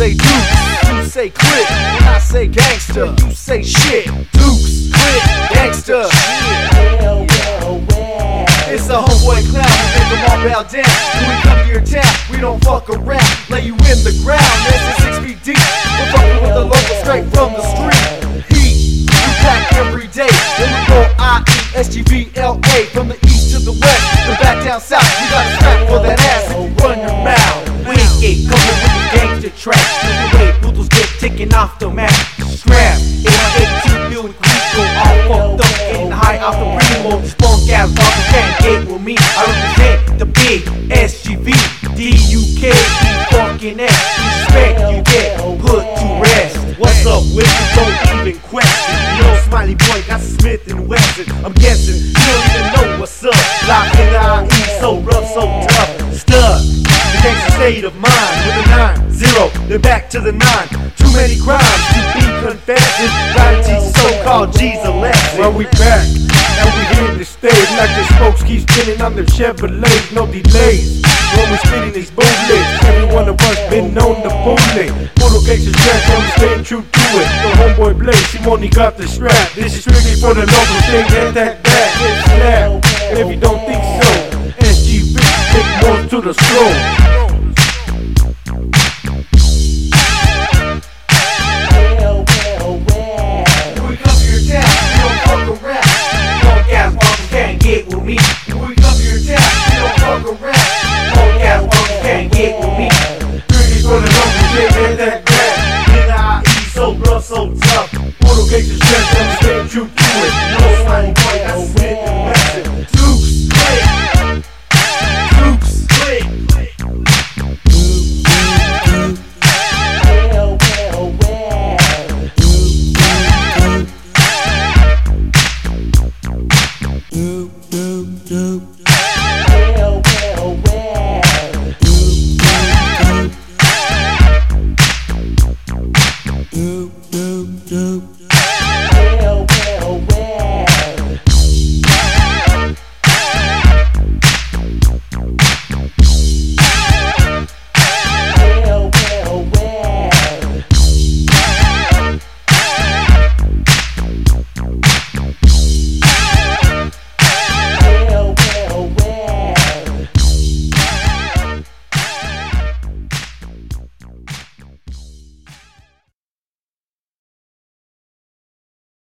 say Duke, you say Crip. I say gangster, you say shit. Dukes, Crip, gangster. Well, well, well. It's a homeboy clown, make them all bow down. When we come to your town, we don't fuck around. Lay you in the ground, that's a six feet deep. We're fucking with the local straight from the street. Heat, you pack every day. Then we go I E S G V L A from the east to the west, from back down south. We got a strap for that ass the track. The way boodles get taken off the map. Scrap, in my 82 Buick Rico, all fucked up, getting high off the primo. This punk ass fucker can't get with me. I represent the big SGV, D-U-K, fucking S. Respect you get put to rest. What's up with you? Don't even question. Yo, Smiley boy got Smith and Wesson. I'm guessing you don't even know what's up. Locked in the IE, so rough, so tough. Stuck. The gangster state of mind a Then back to the nine. Too many crimes to be confessing. Gotta teach so-called G's a lesson. Well, we back, and we here to stay. Like the spokes keep spinning on the Chevrolets, no delays. When we spitting these bullets, every one of us been known to bootleg. Photo track, and we staying true to it. The homeboy Blaze, he only got the strap. This is strictly for the local thing, and that back, hit slap. If you don't think so, SGV, take more to the slow. IE, so tough. Track, and we staying true to it.